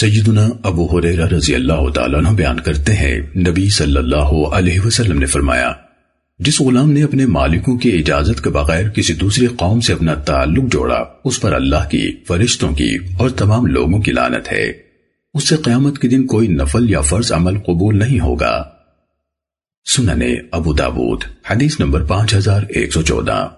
سیدنا ابو حریرہ رضی اللہ تعالیٰ عنہ بیان کرتے ہیں۔ نبی صلی اللہ علیہ وسلم نے فرمایا، جس غلام نے اپنے مالکوں کی اجازت کے بغیر کسی دوسری قوم سے اپنا تعلق جوڑا، اس پر اللہ کی، فرشتوں کی اور تمام لوگوں کی لانت ہے۔ اس سے قیامت کے دن کوئی نفل یا فرض عمل قبول نہیں ہوگا۔ سننے ابو داود، حدیث نمبر پانچ ہزار ایک سو چودہ۔